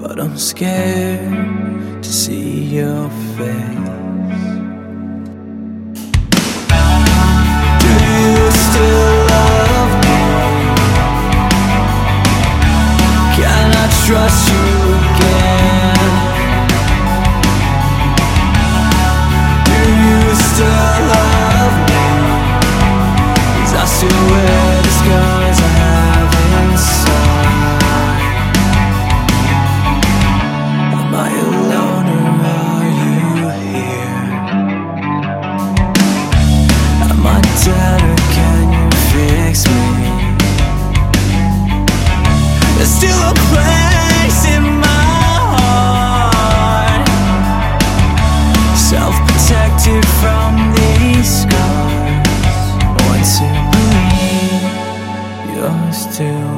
but I'm scared to see your face. Do you still love me? Can I trust you again?